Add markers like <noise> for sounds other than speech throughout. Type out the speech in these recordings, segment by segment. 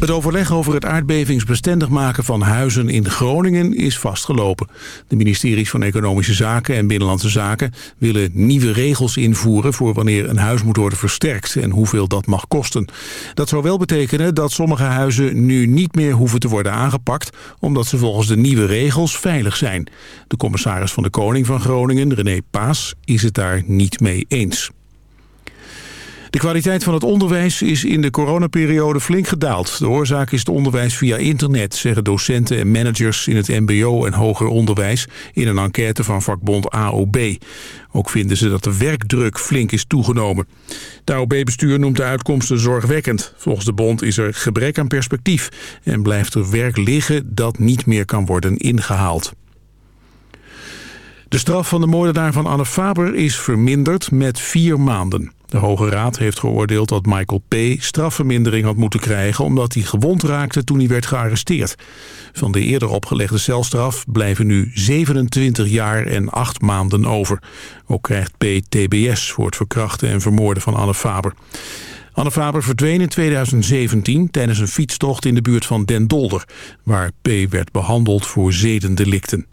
Het overleg over het aardbevingsbestendig maken van huizen in Groningen is vastgelopen. De ministeries van Economische Zaken en Binnenlandse Zaken willen nieuwe regels invoeren voor wanneer een huis moet worden versterkt en hoeveel dat mag kosten. Dat zou wel betekenen dat sommige huizen nu niet meer hoeven te worden aangepakt omdat ze volgens de nieuwe regels veilig zijn. De commissaris van de Koning van Groningen, René Paas, is het daar niet mee eens. De kwaliteit van het onderwijs is in de coronaperiode flink gedaald. De oorzaak is het onderwijs via internet, zeggen docenten en managers in het mbo en hoger onderwijs in een enquête van vakbond AOB. Ook vinden ze dat de werkdruk flink is toegenomen. De AOB-bestuur noemt de uitkomsten zorgwekkend. Volgens de bond is er gebrek aan perspectief en blijft er werk liggen dat niet meer kan worden ingehaald. De straf van de moordenaar van Anne Faber is verminderd met vier maanden. De Hoge Raad heeft geoordeeld dat Michael P. strafvermindering had moeten krijgen... omdat hij gewond raakte toen hij werd gearresteerd. Van de eerder opgelegde celstraf blijven nu 27 jaar en 8 maanden over. Ook krijgt P. TBS voor het verkrachten en vermoorden van Anne Faber. Anne Faber verdween in 2017 tijdens een fietstocht in de buurt van Den Dolder... waar P. werd behandeld voor zedendelicten.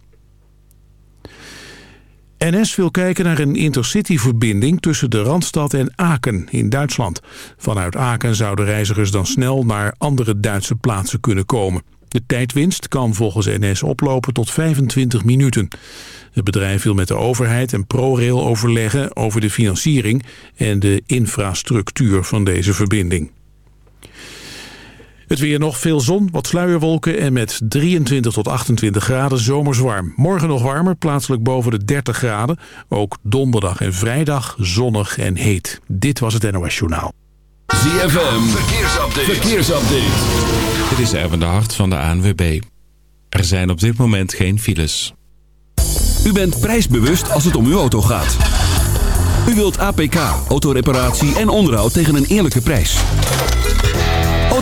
NS wil kijken naar een intercity-verbinding tussen de Randstad en Aken in Duitsland. Vanuit Aken zouden reizigers dan snel naar andere Duitse plaatsen kunnen komen. De tijdwinst kan volgens NS oplopen tot 25 minuten. Het bedrijf wil met de overheid en ProRail overleggen over de financiering en de infrastructuur van deze verbinding. Het weer nog veel zon, wat sluierwolken en met 23 tot 28 graden zomers warm. Morgen nog warmer, plaatselijk boven de 30 graden. Ook donderdag en vrijdag zonnig en heet. Dit was het NOS Journaal. ZFM, verkeersupdate. verkeersupdate. Dit is Erwin de Hart van de ANWB. Er zijn op dit moment geen files. U bent prijsbewust als het om uw auto gaat. U wilt APK, autoreparatie en onderhoud tegen een eerlijke prijs.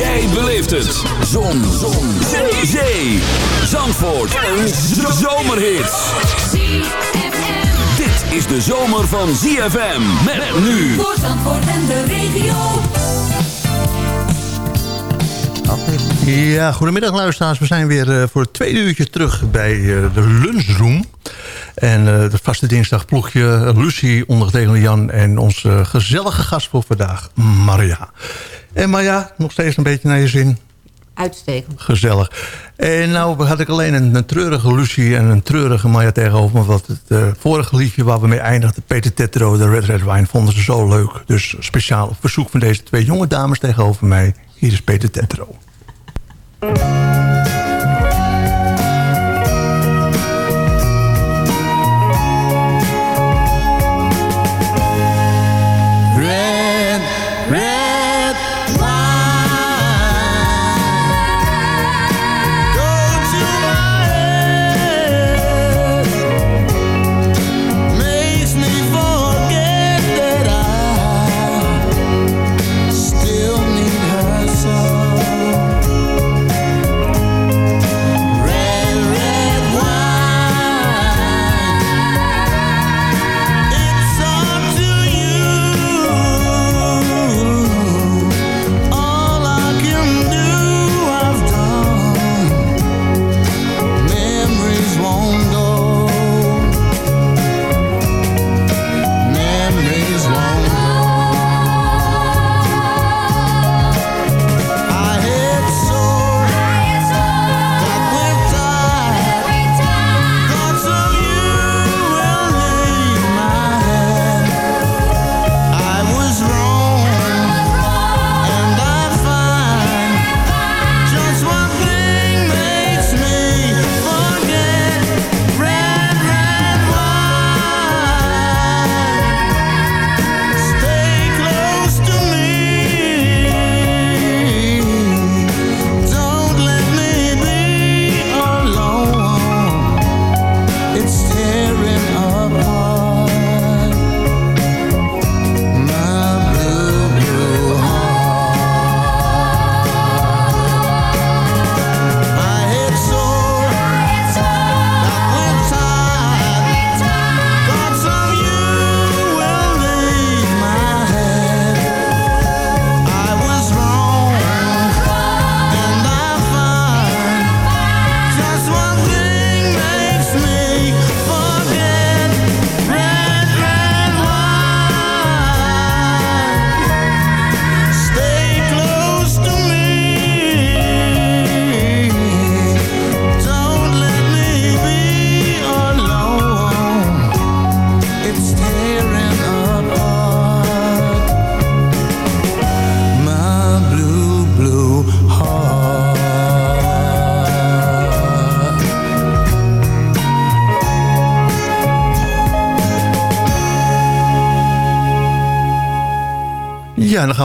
Jij beleeft het. Zon. Zon. Zee. Zee. Zandvoort. Een zomerhit. Dit is de zomer van ZFM. Met nu. Voor Zandvoort en de regio. Ja, goedemiddag luisteraars. We zijn weer eh, voor het tweede uurtje terug bij eh, de lunchroom. En uh, de vaste dinsdagploegje Lucie, ondergetekende Jan... en onze gezellige gast voor vandaag, Maria. En Maria, nog steeds een beetje naar je zin? Uitstekend. Gezellig. En nou had ik alleen een, een treurige Lucie en een treurige Maya tegenover me. Want het uh, vorige liedje waar we mee eindigden, Peter Tetro, de Red Red Wine, vonden ze zo leuk. Dus speciaal verzoek van deze twee jonge dames tegenover mij. Hier is Peter Tetro.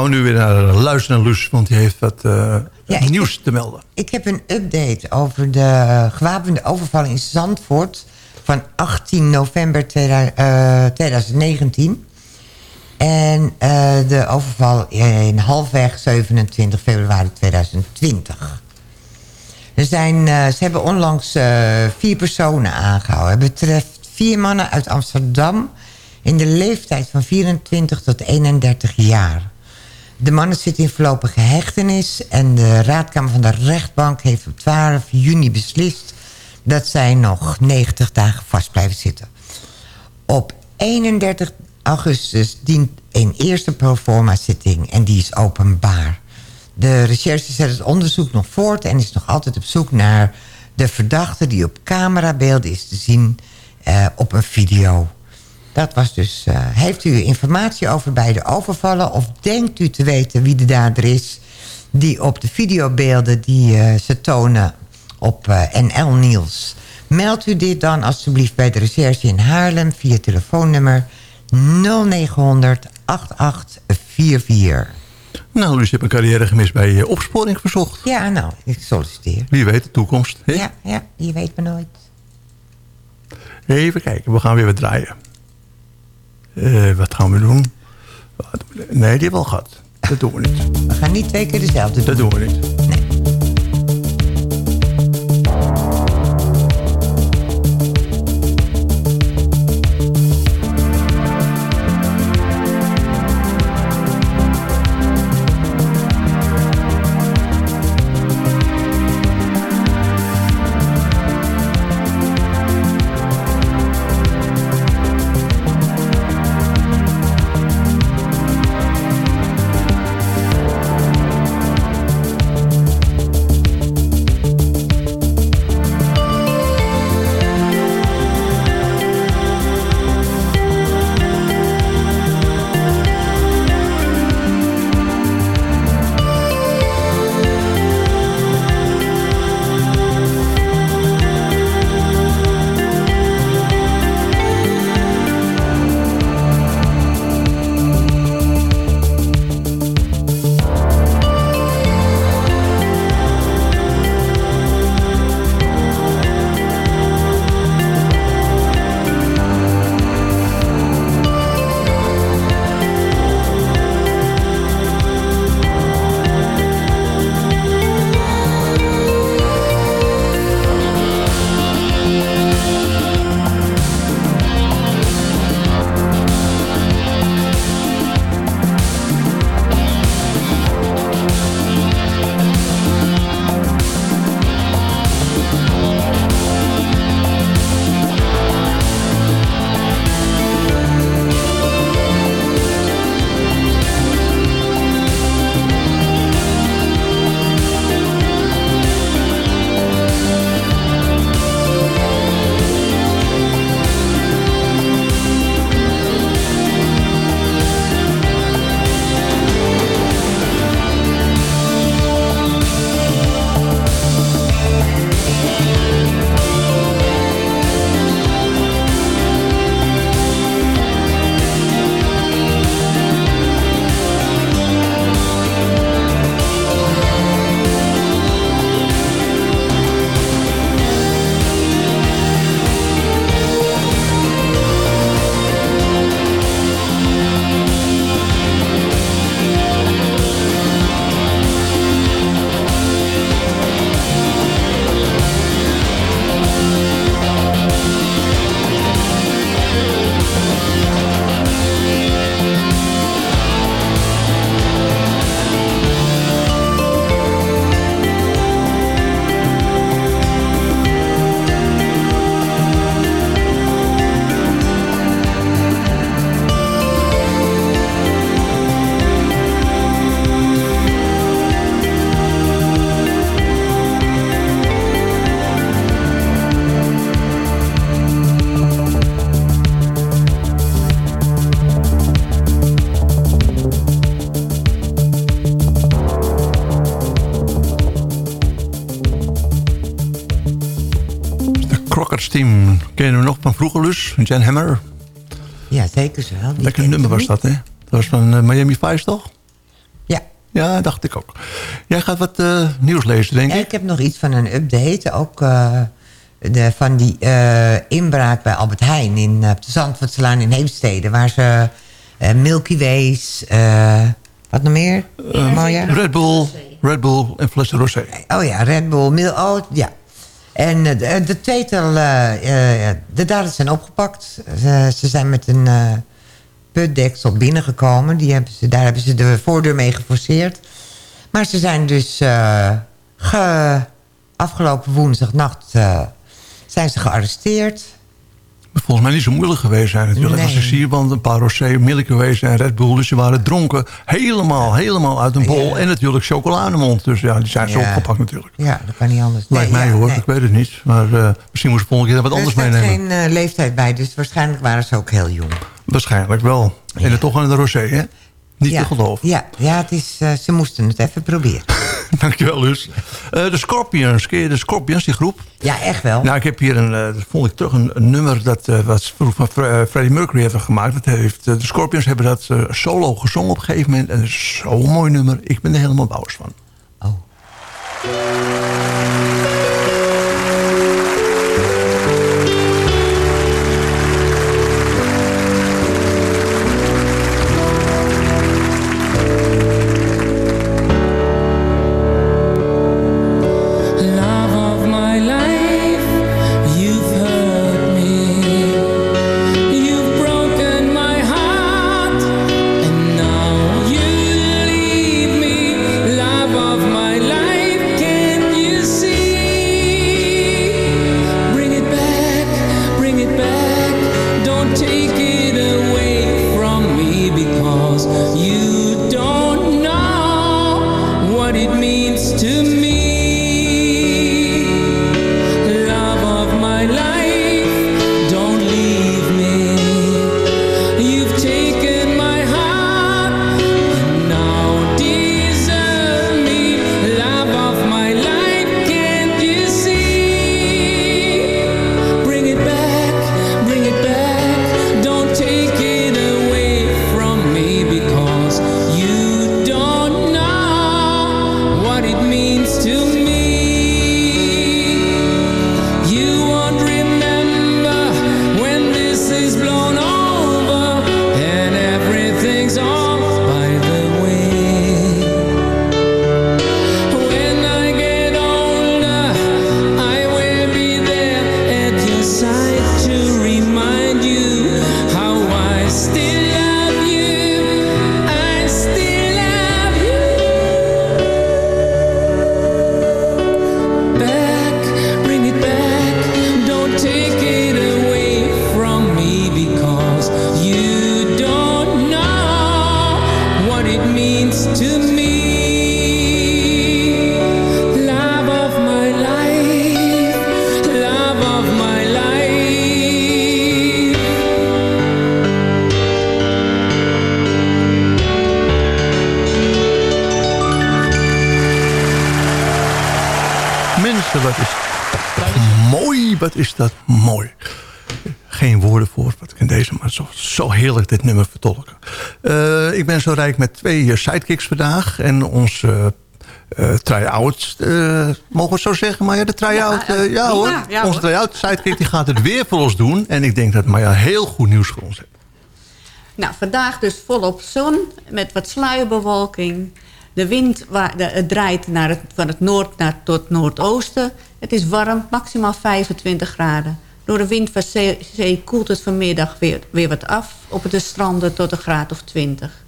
We nu weer naar luisteren naar Luus, want die heeft wat eh, Ja, nieuws te melden. Ik heb een update over de gewapende overval in Zandvoort... van 18 november 2000, eh, 2019. En eh, de overval in halfweg 27 februari 2020. Er zijn, eh, ze hebben onlangs eh, vier personen aangehouden. Het betreft vier mannen uit Amsterdam... in de leeftijd van 24 tot 31 jaar. De mannen zitten in voorlopige hechtenis... en de raadkamer van de rechtbank heeft op 12 juni beslist... dat zij nog 90 dagen vast blijven zitten. Op 31 augustus dient een eerste proforma zitting... en die is openbaar. De recherche zet het onderzoek nog voort... en is nog altijd op zoek naar de verdachte... die op camerabeelden is te zien eh, op een video. Dat was dus... eh, heeft u informatie over beide overvallen... of denkt u te weten wie de dader is... die op de videobeelden die eh, ze tonen op eh, NL Nieuws... Meld u dit dan alstublieft bij de recherche in Haarlem... via telefoonnummer 0900 8844. Nou, Luus, je hebt een carrière gemist bij Opsporing Verzocht. Ja, nou, ik solliciteer. Wie weet, de toekomst. hè? Ja, ja, je weet maar nooit. Even kijken, we gaan weer wat draaien. Eh, wat gaan we doen? Nee, die hebben we al gehad. Dat doen we niet. We gaan niet twee keer dezelfde doen. Dat doen we niet. Dus? Jan Hammer. Ja, zeker zo. Die Lekker nummer was dat, hè? Dat was van eh, Miami Vice, toch? Ja, dacht ik ook. Jij gaat wat eh, nieuws lezen, denk En ik. ik heb nog iets van een update. Ook eh, de, van die inbraak bij Albert Heijn in uh, de Zandvoortslaan in Heemstede. Waar ze Milky Ways, wat nog meer? Red Bull, Red Bull en flessen rosé. Oh ja, Red Bull, Mil oh ja. En eh, de, de tweetal, eh, eh, de daders zijn opgepakt. Ze, zijn met een putdeksel binnengekomen. Die hebben ze, daar hebben ze de voordeur mee geforceerd. Maar ze zijn dus ge, afgelopen woensdagnacht zijn ze gearresteerd. Volgens mij niet zo moeilijk geweest zijn natuurlijk. Nee. Als ik zie, want een paar rosé, Milky Ways en Red Bull... dus ze waren dronken, helemaal, helemaal uit een bol. Ja. En natuurlijk chocolademond. Dus ja, die zijn zo Ja. opgepakt natuurlijk. Ja, dat kan niet anders. Lijkt Nee, mij ja, hoor, nee. ik weet het niet. Maar eh, misschien moest ik volgende keer wat Er anders meenemen. geen eh, leeftijd bij, dus waarschijnlijk waren ze ook heel jong. Waarschijnlijk wel. En dan toch aan de rosé, hè? Niet te geloven. Ja, ja het is, eh, ze moesten het even proberen. <laughs> Dankjewel, Lus. Eh, de Scorpions, ken je de Scorpions, die groep? Ja, echt wel. Nou, ik heb hier een, eh, dat vond ik terug een, een nummer dat eh, wat van Fre- Freddie Mercury heeft gemaakt. Dat heeft, de Scorpions hebben dat solo gezongen op een gegeven moment. En dat is zo'n mooi nummer. Ik ben er helemaal bouwers van. Oh. Wat is dat mooi. Geen woorden voor wat ik in deze, maar zo, zo heerlijk dit nummer vertolken. Eh, ik ben zo rijk met twee eh, sidekicks vandaag. En onze eh, try-out, mogen we het zo zeggen? Maar ja, de try-out, Ja, hoor. ja, onze try-out sidekick die gaat het weer voor ons doen. En ik denk dat Maya heel goed nieuws voor ons heeft. Nou, vandaag dus volop zon met wat sluierbewolking. De wind waar, de, het draait naar het, van het noord naar tot noordoosten. Het is warm, maximaal 25 graden. Door de wind van zee, koelt het vanmiddag weer, weer wat af. Op de stranden tot een graad of 20.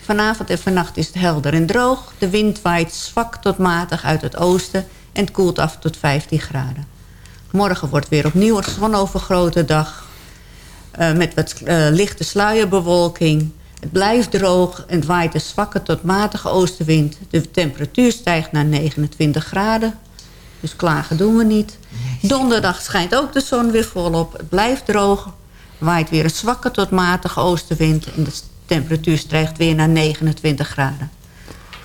Vanavond en vannacht is het helder en droog. De wind waait zwak tot matig uit het oosten en het koelt af tot 15 graden. Morgen wordt weer opnieuw een zonovergrote dag. eh, met wat eh, lichte sluierbewolking. Het blijft droog en het waait een zwakke tot matige oostenwind. De temperatuur stijgt naar 29 graden. Dus klagen doen we niet. Donderdag schijnt ook de zon weer volop. Het blijft droog. Waait weer een zwakke tot matige oostenwind. En de temperatuur stijgt weer naar 29 graden.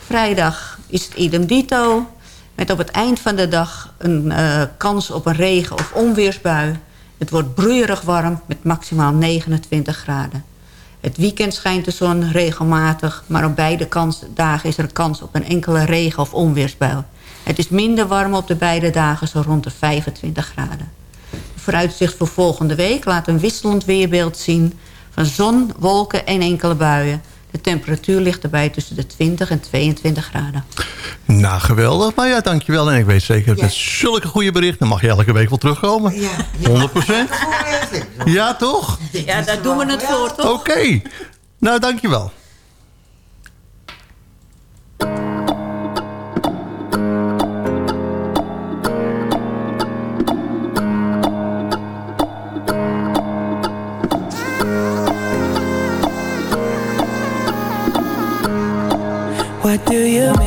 Vrijdag is het idem dito. Met op het eind van de dag een eh, kans op een regen- of onweersbui. Het wordt broeierig warm met maximaal 29 graden. Het weekend schijnt de zon regelmatig... maar op beide kans, dagen is er kans op een enkele regen- of onweersbui. Het is minder warm op de beide dagen, zo rond de 25 graden. Het vooruitzicht voor volgende week laat een wisselend weerbeeld zien... van zon, wolken en enkele buien. De temperatuur ligt erbij tussen de 20 en 22 graden. Nou, geweldig. Maar ja, dankjewel. En ik weet zeker, Ja. met zulke goede berichten... mag je elke week wel terugkomen. Ja, 100% Ja, toch? Ja, daar doen we het voor, toch? Oké. Nou, dankjewel. Do you mean?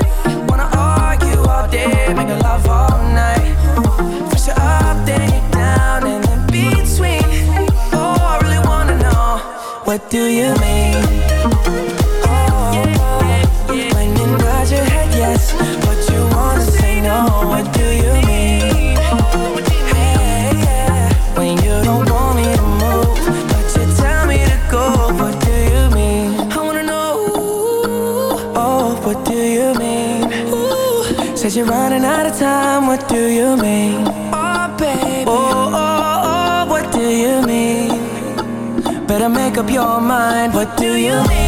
Love all night. First, you're up, then you're down, and in between. Oh, I really wanna know what do you mean? Your mind. What do you mean?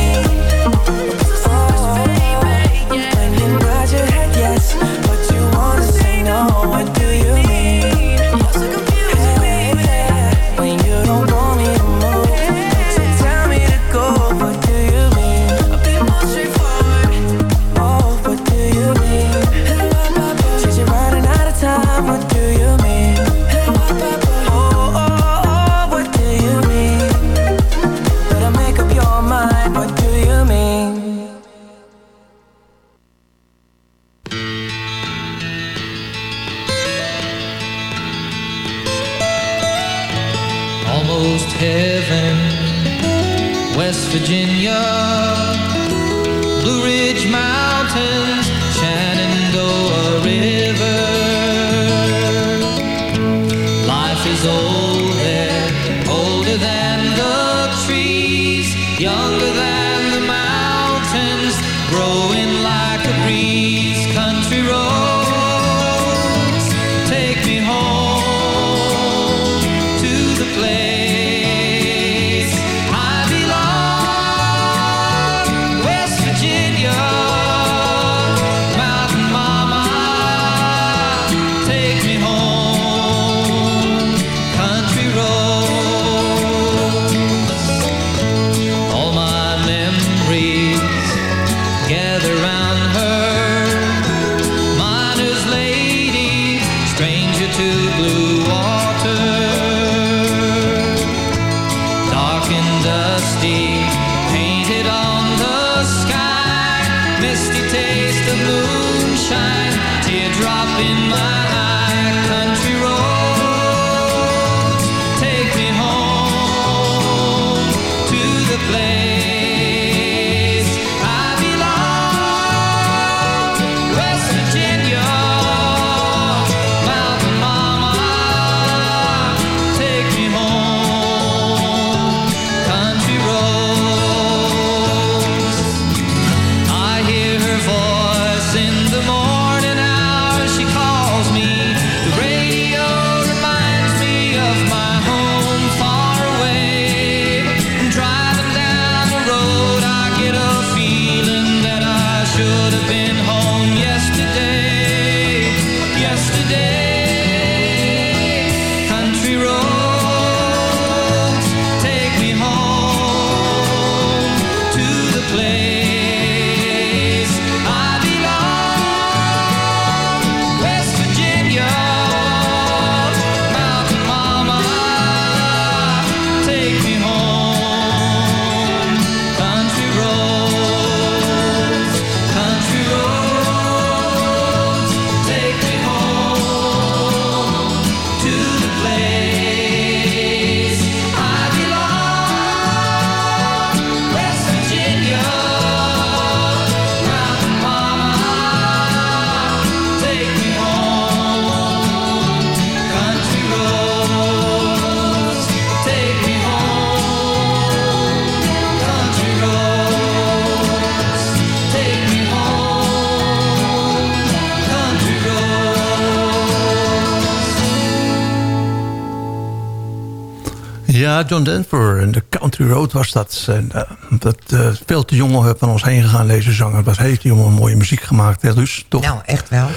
John Denver en de Country Road was dat. En, eh, dat eh, veel te jong van ons heen gegaan, deze zanger. Het was heel jongen mooie muziek gemaakt, dus toch? Nou, echt wel.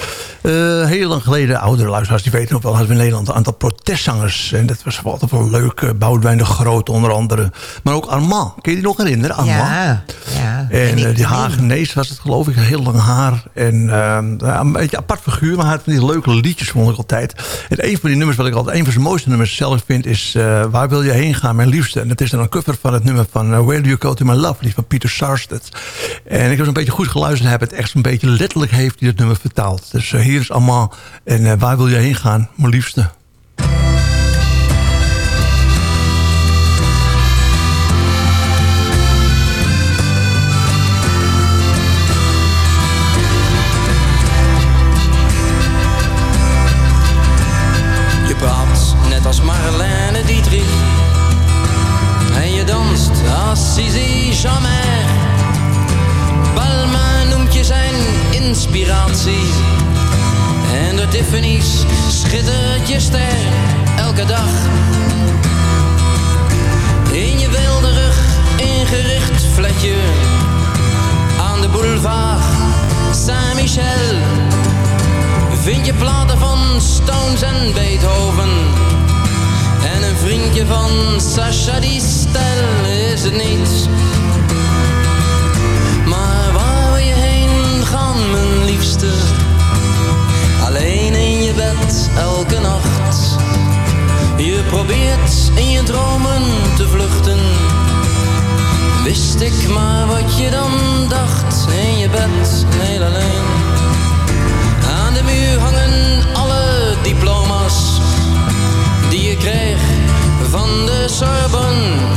Eh, heel lang geleden, oudere luisteraars, die weten nog wel... hadden we in Nederland een aantal protestzangers. En dat was altijd wel leuk. Uh, Boudewijn de Groot onder andere. Maar ook Armand. Kun je die nog herinneren? Armand? Ja, ja. En uh, die Hagenees was het geloof ik. Heel lang haar. En uh, een beetje apart figuur. Maar hij had van die leuke liedjes vond ik altijd. En een van die nummers wat ik altijd... een van zijn mooiste nummers zelf vind is... Waar wil je heen gaan mijn liefste? En dat is dan een cover van het nummer van... Where do you go to my love? Die van Peter Sarstedt. En ik heb een beetje goed geluisterd. En heb het echt een beetje letterlijk heeft hij het nummer vertaald. Dus hier is Armand. En waar wil je heen gaan mijn liefste? Vind je platen van Stones en Beethoven. En een vriendje van Sascha die stel is het niet. Maar waar wil je heen gaan, mijn liefste? Alleen in je bed elke nacht. Je probeert in je dromen te vluchten. Wist ik maar wat je dan dacht in je bed, heel alleen van de Sorbonne.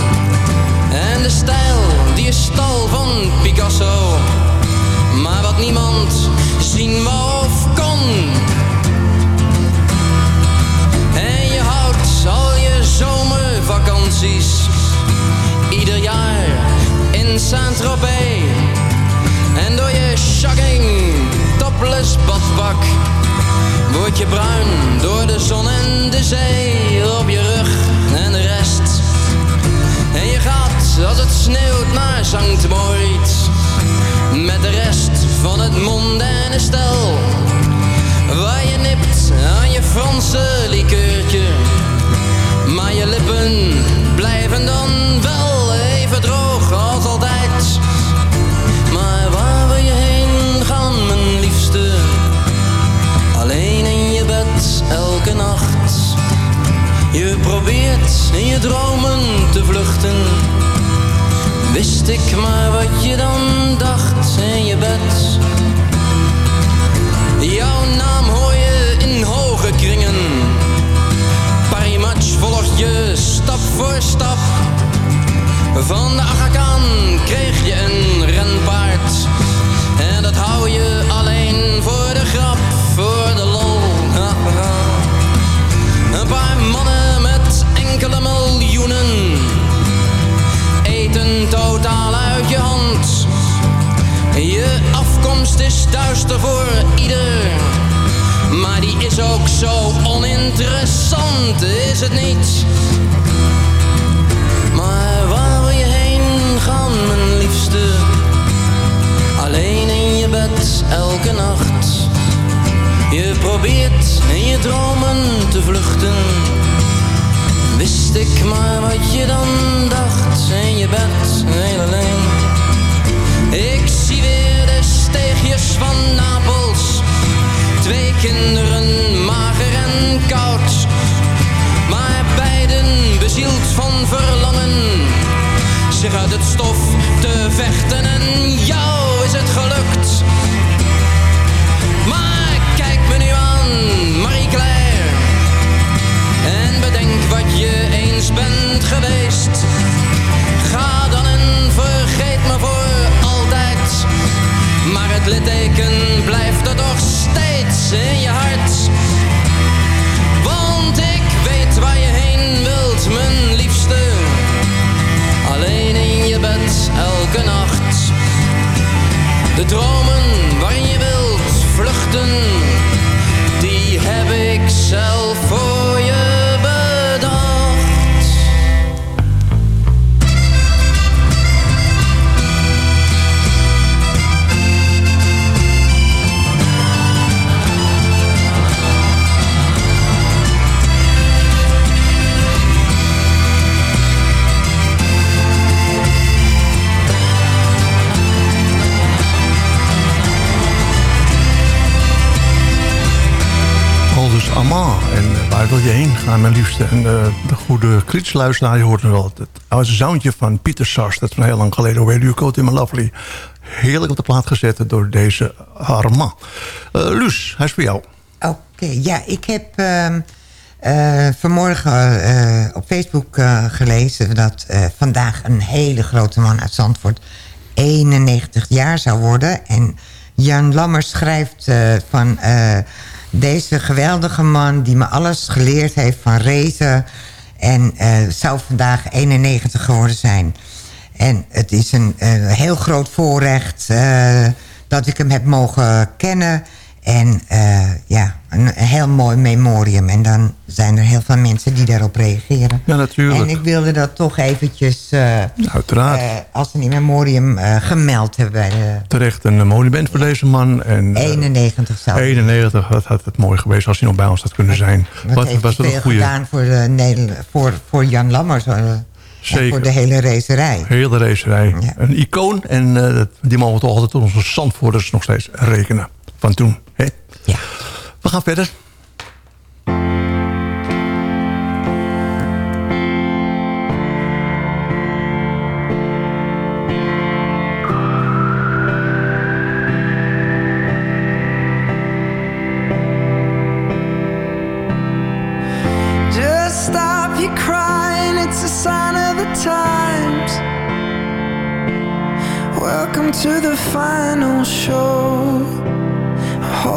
Probeert in je dromen te vluchten. Wist ik maar wat je dan dacht in je bed, heel alleen. Ik zie weer de steegjes van Napels. Twee kinderen, mager en koud. Maar beiden bezield van verlangen. Zich uit het stof te vechten en jou geweest. Ga dan en vergeet me voor altijd. Maar het litteken blijft er toch steeds in je hart. Want ik weet waar je heen wilt, mijn liefste. Alleen in je bed, elke nacht. De dromen wil je heen gaan, mijn liefste? En eh, de goede kritsluisteraar, je hoort nu wel het oude zoontje van Pieter Sars. Dat is van heel lang geleden. Where you to my lovely. Heerlijk op de plaat gezet door deze Arma. Eh Luus, hij is voor jou. Oké, ja, ik heb ehm, eh, vanmorgen op Facebook gelezen... dat vandaag een hele grote man uit Zandvoort 91 jaar zou worden. En Jan Lammers schrijft van... deze geweldige man die me alles geleerd heeft van racen... en eh, zou vandaag 91 geworden zijn. En het is een eh, heel groot voorrecht eh, dat ik hem heb mogen kennen... En eh, ja, een, heel mooi memorium. En dan zijn er heel veel mensen die daarop reageren. Ja, natuurlijk. En ik wilde dat toch eventjes eh, Uiteraard. eh, als een memorium gemeld hebben bij de Terecht een monument voor deze man. En, eh, 91 zou. 91, dat had het mooi geweest als hij nog bij ons had kunnen zijn. Wat, heeft was dat een goede. gedaan voor, de voor, voor Jan Lammers. en Zeker. voor de hele racerij. Hele racerij. Een icoon. En die mogen we toch altijd onze Zandvoorters nog steeds rekenen. Van toen. Hè? Ja. We gaan verder. Just stop your crying, it's a sign of the times. Welcome to the final show.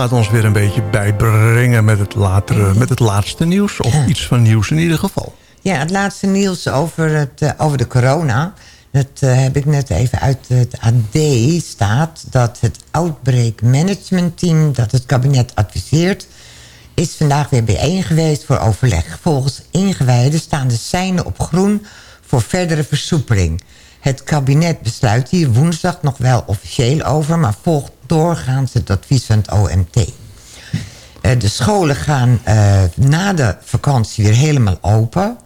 Gaat ons weer een beetje bijbrengen met het, latere, met het laatste nieuws. Of iets van nieuws in ieder geval. Ja, het laatste nieuws over, het, eh, over de corona. Dat eh, heb ik net even uit het AD staat. Dat het Outbreak Management Team dat het kabinet adviseert... is vandaag weer bijeen geweest voor overleg. Volgens ingewijden staan de seinen op groen voor verdere versoepeling. Het kabinet besluit hier woensdag nog wel officieel over... maar volgt doorgaans het advies van het OMT. Eh, de scholen gaan eh, na de vakantie weer helemaal open.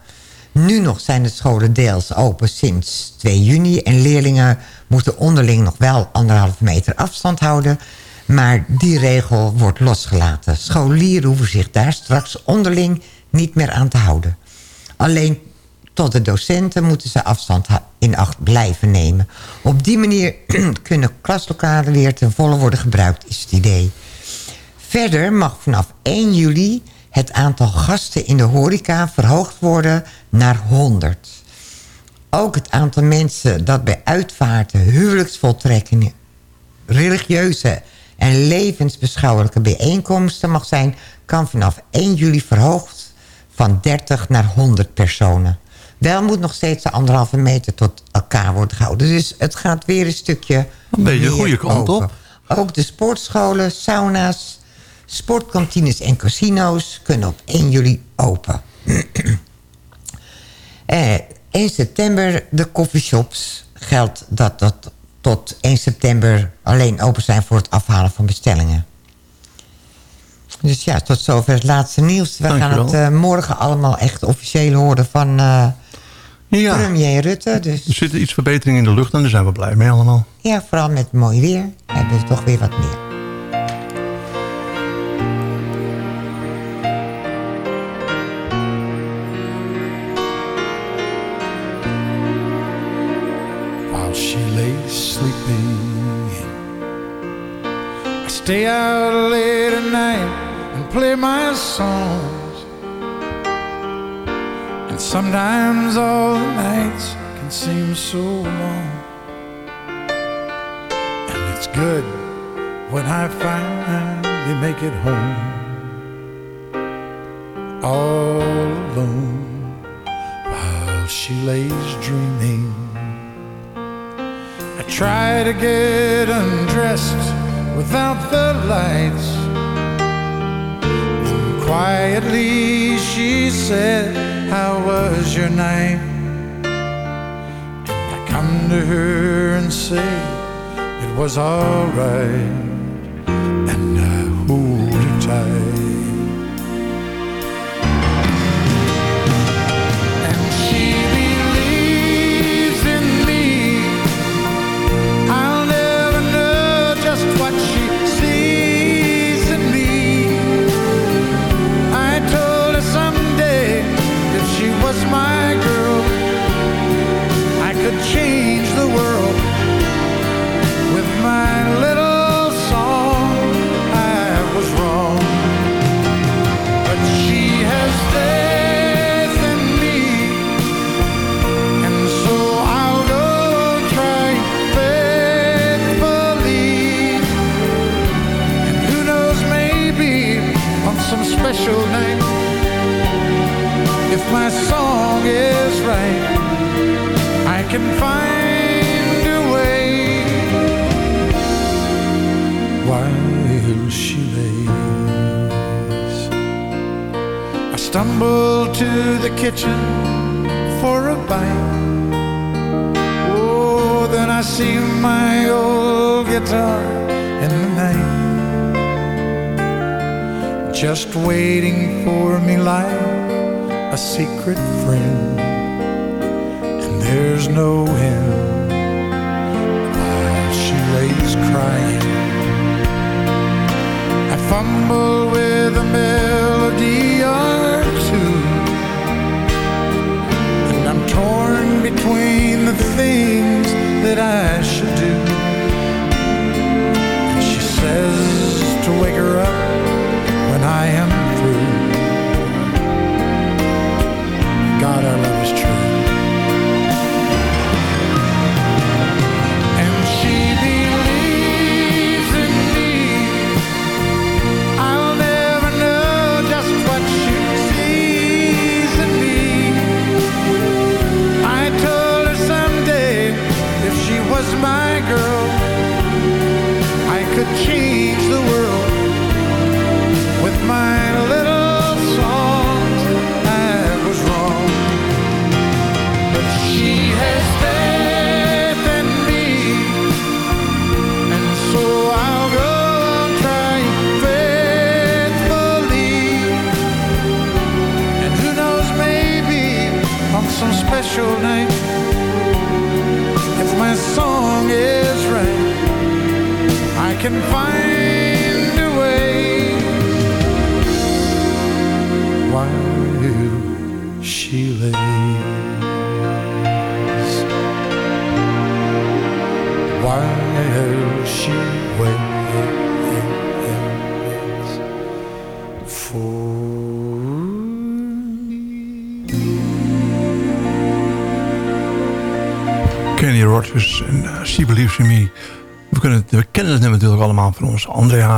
Nu nog zijn de scholen deels open sinds 2 juni... en leerlingen moeten onderling nog wel anderhalve meter afstand houden... maar die regel wordt losgelaten. Scholieren hoeven zich daar straks onderling niet meer aan te houden. Alleen tot de docenten moeten ze afstand in acht blijven nemen. Op die manier <clears throat> kunnen klaslokalen weer ten volle worden gebruikt, is het idee. Verder mag vanaf 1 juli het aantal gasten in de horeca verhoogd worden naar 100. Ook het aantal mensen dat bij uitvaarten, huwelijksvoltrekkingen, religieuze en levensbeschouwelijke bijeenkomsten mag zijn... kan vanaf 1 juli verhoogd van 30 naar 100 personen. Wel moet nog steeds de anderhalve meter tot elkaar worden gehouden. Dus het gaat weer een stukje Een beetje de goede kant op. Ook de sportscholen, sauna's, sportkantines en casino's kunnen op 1 juli open. <clears throat> eh, 1 september de coffeeshops geldt dat dat tot 1 september alleen open zijn voor het afhalen van bestellingen. Dus ja, tot zover het laatste nieuws. We gaan het eh, morgen allemaal echt officieel horen van eh, Ja. premier Rutte. Dus Er zit iets verbetering in de lucht en daar zijn we blij mee allemaal. ja, vooral met mooi weer hebben we toch weer wat meer. while she lays sleeping. I stay out late at night and play my songs. And sometimes all the nights can seem so long. And it's good when I finally make it home. All alone while she lays dreaming. I try to get undressed without the lights. And quietly she said, How was your night? And I come to her and say, It was alright. And I hold her tight. My song is right, I can find a way while she lays. I stumble to the kitchen for a bite. Oh, then I see my old guitar in the night. Just waiting for me like a secret friend. And there's no end while she lays crying. I fumble with a melody or two. And I'm torn between the things that I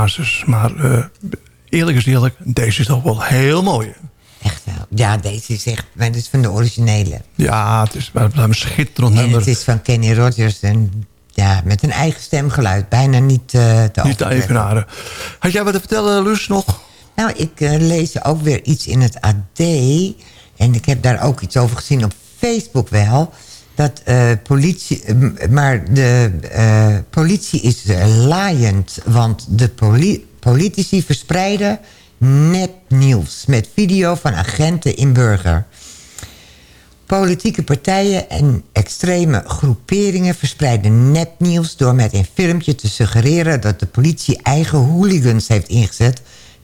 Hazes. Maar eh, eerlijk is eerlijk, deze is toch wel heel mooi. Ja, deze is echt... Maar dit is van de originele. Ja, het is wel een schitterend En nummer. het is van Kenny Rogers. En ja, met een eigen stemgeluid. Bijna niet eh, te Niet te evenaren. Had jij wat te vertellen, Luus, nog? Nou, ik eh, lees ook weer iets in het AD. En ik heb daar ook iets over gezien op Facebook wel. Dat eh, politie... maar de eh, politie is laaiend. Want de poli- politici verspreiden nepnieuws... met video van agenten in Burger. Politieke partijen en extreme groeperingen verspreiden nepnieuws... door met een filmpje te suggereren dat de politie eigen hooligans heeft ingezet...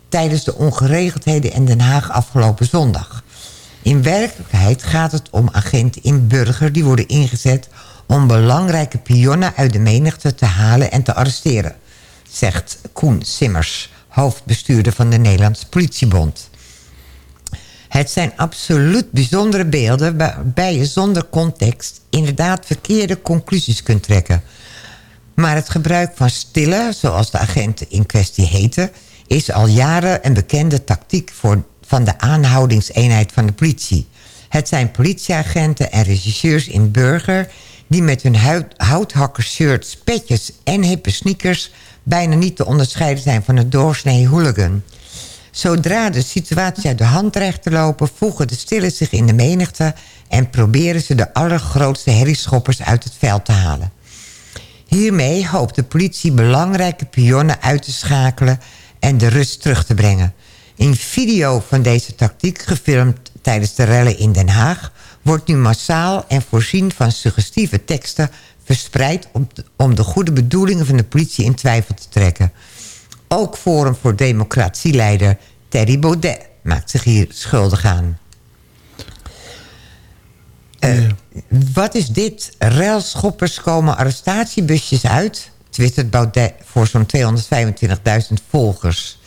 tijdens de ongeregeldheden in Den Haag afgelopen zondag. In werkelijkheid gaat het om agenten in Burger... die worden ingezet om belangrijke pionnen uit de menigte te halen en te arresteren... zegt Koen Simmers, hoofdbestuurder van de Nederlandse Politiebond. Het zijn absoluut bijzondere beelden... waarbij je zonder context inderdaad verkeerde conclusies kunt trekken. Maar het gebruik van stille, zoals de agenten in kwestie heten... is al jaren een bekende tactiek voor, van de aanhoudingseenheid van de politie. Het zijn politieagenten en regisseurs in Burger... die met hun huid, houthakkershirts, petjes en hippe sneakers... bijna niet te onderscheiden zijn van een doorsnee hooligan... Zodra de situatie uit de hand dreigt te lopen... voegen de stillen zich in de menigte... en proberen ze de allergrootste herrieschoppers uit het veld te halen. Hiermee hoopt de politie belangrijke pionnen uit te schakelen... en de rust terug te brengen. In video van deze tactiek, gefilmd tijdens de rellen in Den Haag... wordt nu massaal en voorzien van suggestieve teksten... verspreid om de, om de goede bedoelingen van de politie in twijfel te trekken... Ook Forum voor Democratieleider Terry Baudet maakt zich hier schuldig aan. Eh, Wat is dit? Railschoppers komen arrestatiebusjes uit... twittert Baudet voor zo'n 225.000 volgers.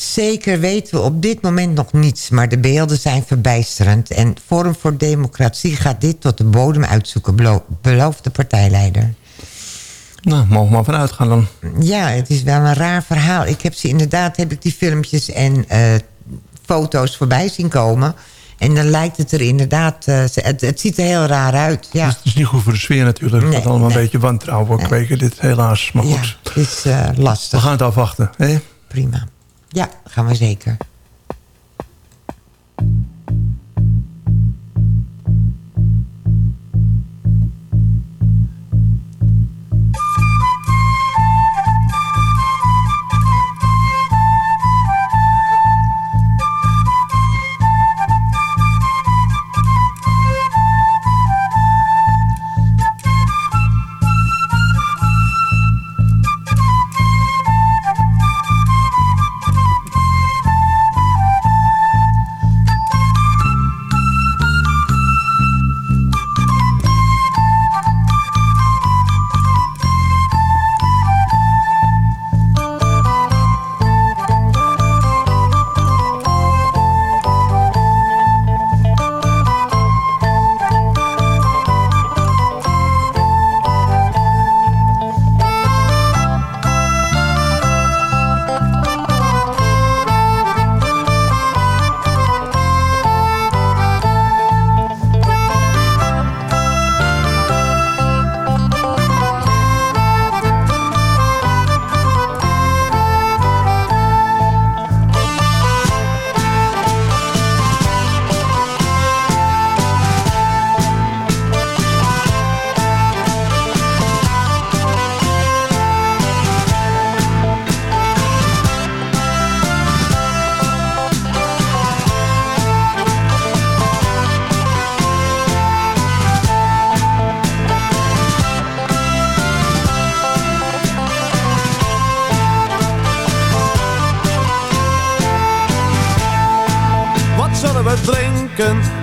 Zeker weten we op dit moment nog niets... maar de beelden zijn verbijsterend... en Forum voor Democratie gaat dit tot de bodem uitzoeken... belo- belooft de partijleider. Nou, mogen we maar vanuit gaan dan. Ja, het is wel een raar verhaal. Ik heb ze inderdaad, heb ik die filmpjes en eh, foto's voorbij zien komen. En dan lijkt het er inderdaad, eh, het, het ziet er heel raar uit. Ja, Dus het is niet goed voor de sfeer natuurlijk. Het Nee, gaat allemaal nee. een beetje wantrouwen kweken, dit helaas. Maar ja goed, het is eh, lastig. we gaan het afwachten. Hè? Prima. Ja, gaan we zeker.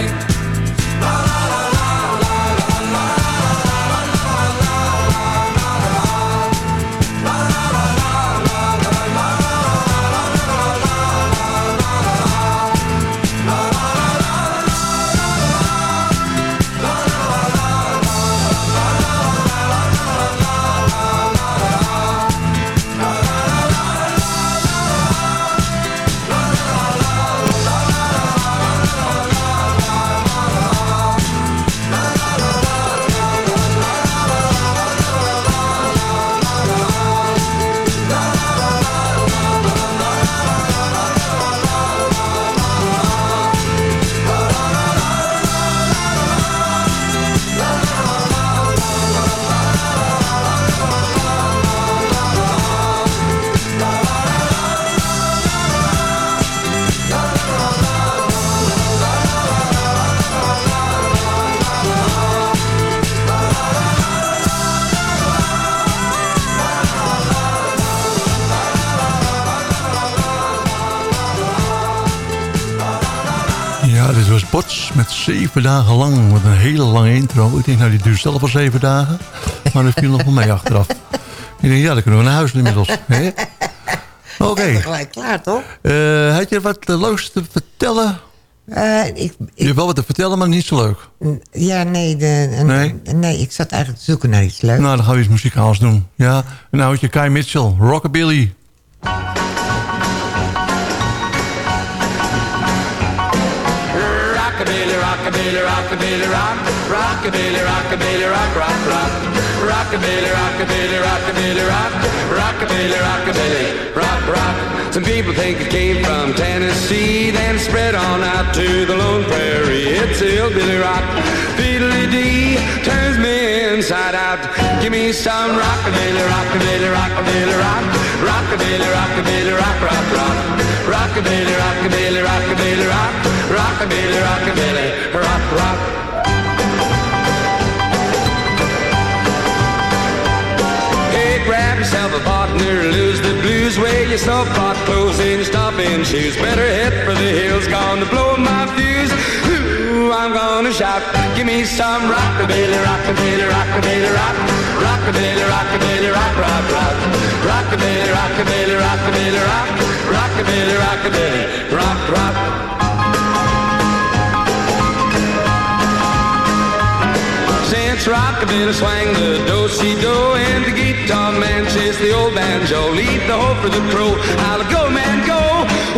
Niet Bots met zeven dagen lang. Met een hele lange intro. Ik denk, nou, die duurt zelf al zeven dagen. Maar dat viel nog wel mee achteraf. Ik denk, ja, dan kunnen we naar huis inmiddels. <laughs> Oké. Ja, gelijk klaar, toch? Eh, had je wat leuks te vertellen? Eh, ik, Je hebt wel wat te vertellen, maar niet zo leuk. ja, nee, de, en- Nee? nee, ik zat eigenlijk te zoeken naar iets leuks. Nou, dan gaan we iets muzikaals doen. Ja, nou had je Kai Mitchell, Rockabilly. Rockabilly, rockabilly, rock. Rockabilly, rockabilly, rock, rock, rock. Rockabilly, rockabilly, rockabilly, rock. Rockabilly, rockabilly, rock, rock. Some people think it came from Tennessee, then spread on out to the Lone Prairie. It's hillbilly rock. Fiddly dee turns me inside out. Give me some rockabilly, rockabilly, rockabilly, rock. Rockabilly, rockabilly, rock, rock, rock. Rockabilly, rockabilly, rockabilly, rock. Rockabilly, rockabilly, rock, rock. Yourself a partner, lose the blues, wear your snow-pot clothes and stomping shoes. Better head for the hills, gonna blow my fuse. Ooh, I'm gonna shout, give me some rockabilly, rockabilly, rockabilly, rock. Rockabilly, rockabilly, rock, rock, rock. Rockabilly, rockabilly, rockabilly, rock. Rockabilly, rockabilly, rock, rock. Since rockabilly swang the do-si-do and the guitar man chase the old banjo. Lead the hoe for the crow. I'll go, man, go.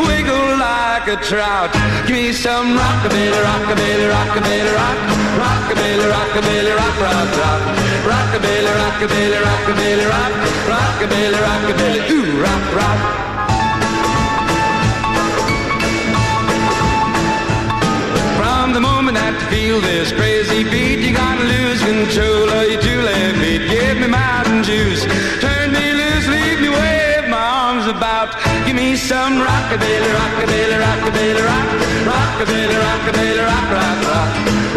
Wiggle like a trout. Give me some rockabilly, rockabilly, rockabilly, rock. Rockabilly, rockabilly, rock, rock, rock. Rockabilly, rockabilly, rockabilly, rock. Rockabilly, rockabilly, ooh, rock, rock. From the moment that you feel this crazy beat, you gotta control your two left feet. Give me mountain juice, turn me loose, leave me wave my arms about. Give me some rockabilly, rockabilly, rockabilly, rock, rockabilly, rockabilly, rock, rock, rock,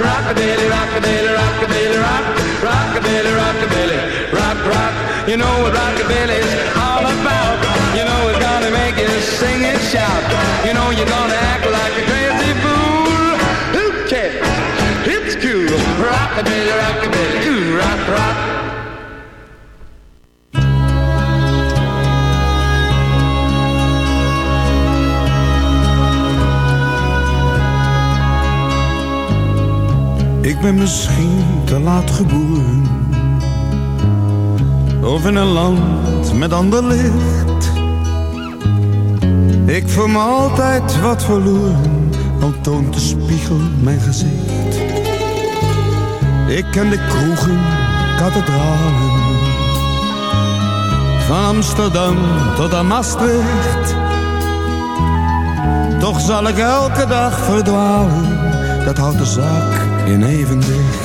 rockabilly, rockabilly, rockabilly, rock, rockabilly, rockabilly, rock, rock. You know what rockabilly's all about. You know it's gonna make you sing and shout. You know you're gonna act like a crazy Rockabilly, rockabilly, ooh, rock. Ik ben misschien te laat geboren. Of in een land met ander licht. Ik voel me altijd wat verloren, al toont de spiegel mijn gezicht. Ik ken de kroegen, kathedralen. Van Amsterdam tot aan Maastricht. Toch zal ik elke dag verdwalen, dat houdt de zaak in evenwicht.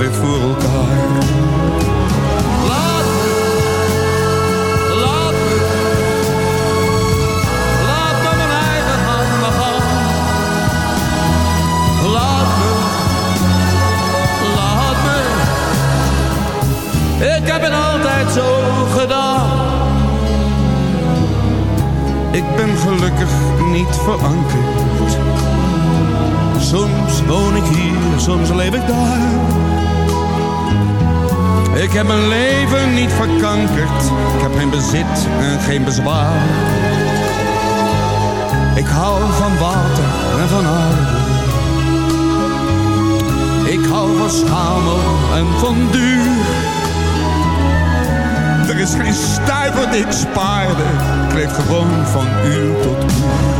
weer voor elkaar. Laat me, laat me, laat me mijn eigen hand maar gaan. Laat me, laat me, ik heb het altijd zo gedaan. Ik ben gelukkig niet verankerd. Soms woon ik hier, soms leef ik daar. Ik heb mijn leven niet verkankerd. Ik heb geen bezit en geen bezwaar. Ik hou van water en van aarde. Ik hou van schamel en van duur. Er is geen stuiver die ik spaarde. Ik leef gewoon van uur tot uur.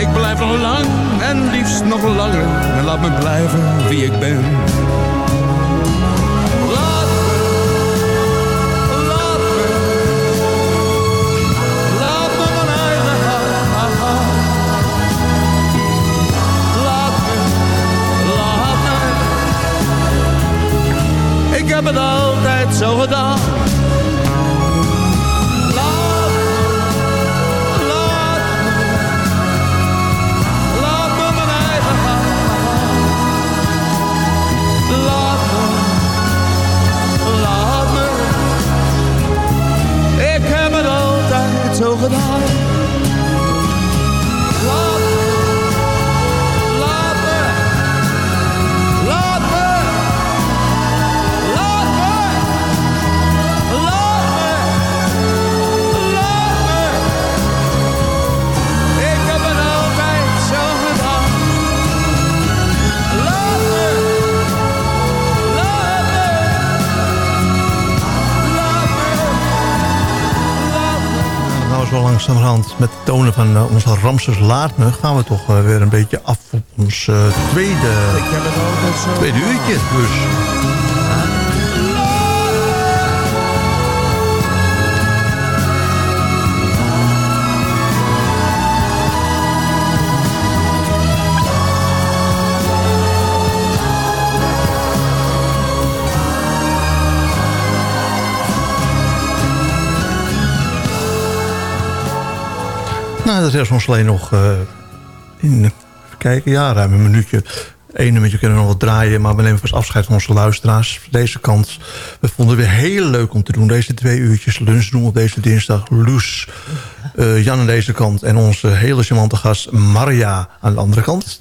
Ik blijf nog lang en liefst nog langer. En laat me blijven wie ik ben. Tonen van eh, onze Ramses Laatme... gaan we toch eh, weer een beetje af op ons eh, tweede, tweede uurtje. Dus Nou, dat is ons alleen nog eh, in, even kijken, ja, ruim een minuutje. Eén nummertje kunnen we nog wat draaien, maar we nemen vast afscheid van onze luisteraars. Deze kant, we vonden het weer heel leuk om te doen. Deze twee uurtjes lunch doen op deze dinsdag. Loes, eh, Jan aan deze kant en onze hele charmante gast Maria aan de andere kant.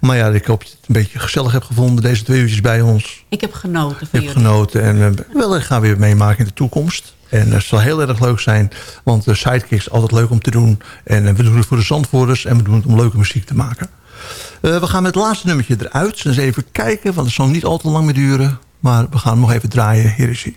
Maar ja, ik hoop dat je het een beetje gezellig hebt gevonden, deze twee uurtjes bij ons. Ik heb genoten van hebt jullie. genoten en uh, wel gaan weer meemaken in de toekomst. En het zal heel erg leuk zijn, want de sidekicks is altijd leuk om te doen. En eh, we doen het voor de Zandvoerders en we doen het om leuke muziek te maken. Eh, we gaan met het laatste nummertje eruit. Dus even kijken, want het zal niet al te lang meer duren. Maar we gaan hem nog even draaien. Hier is hij.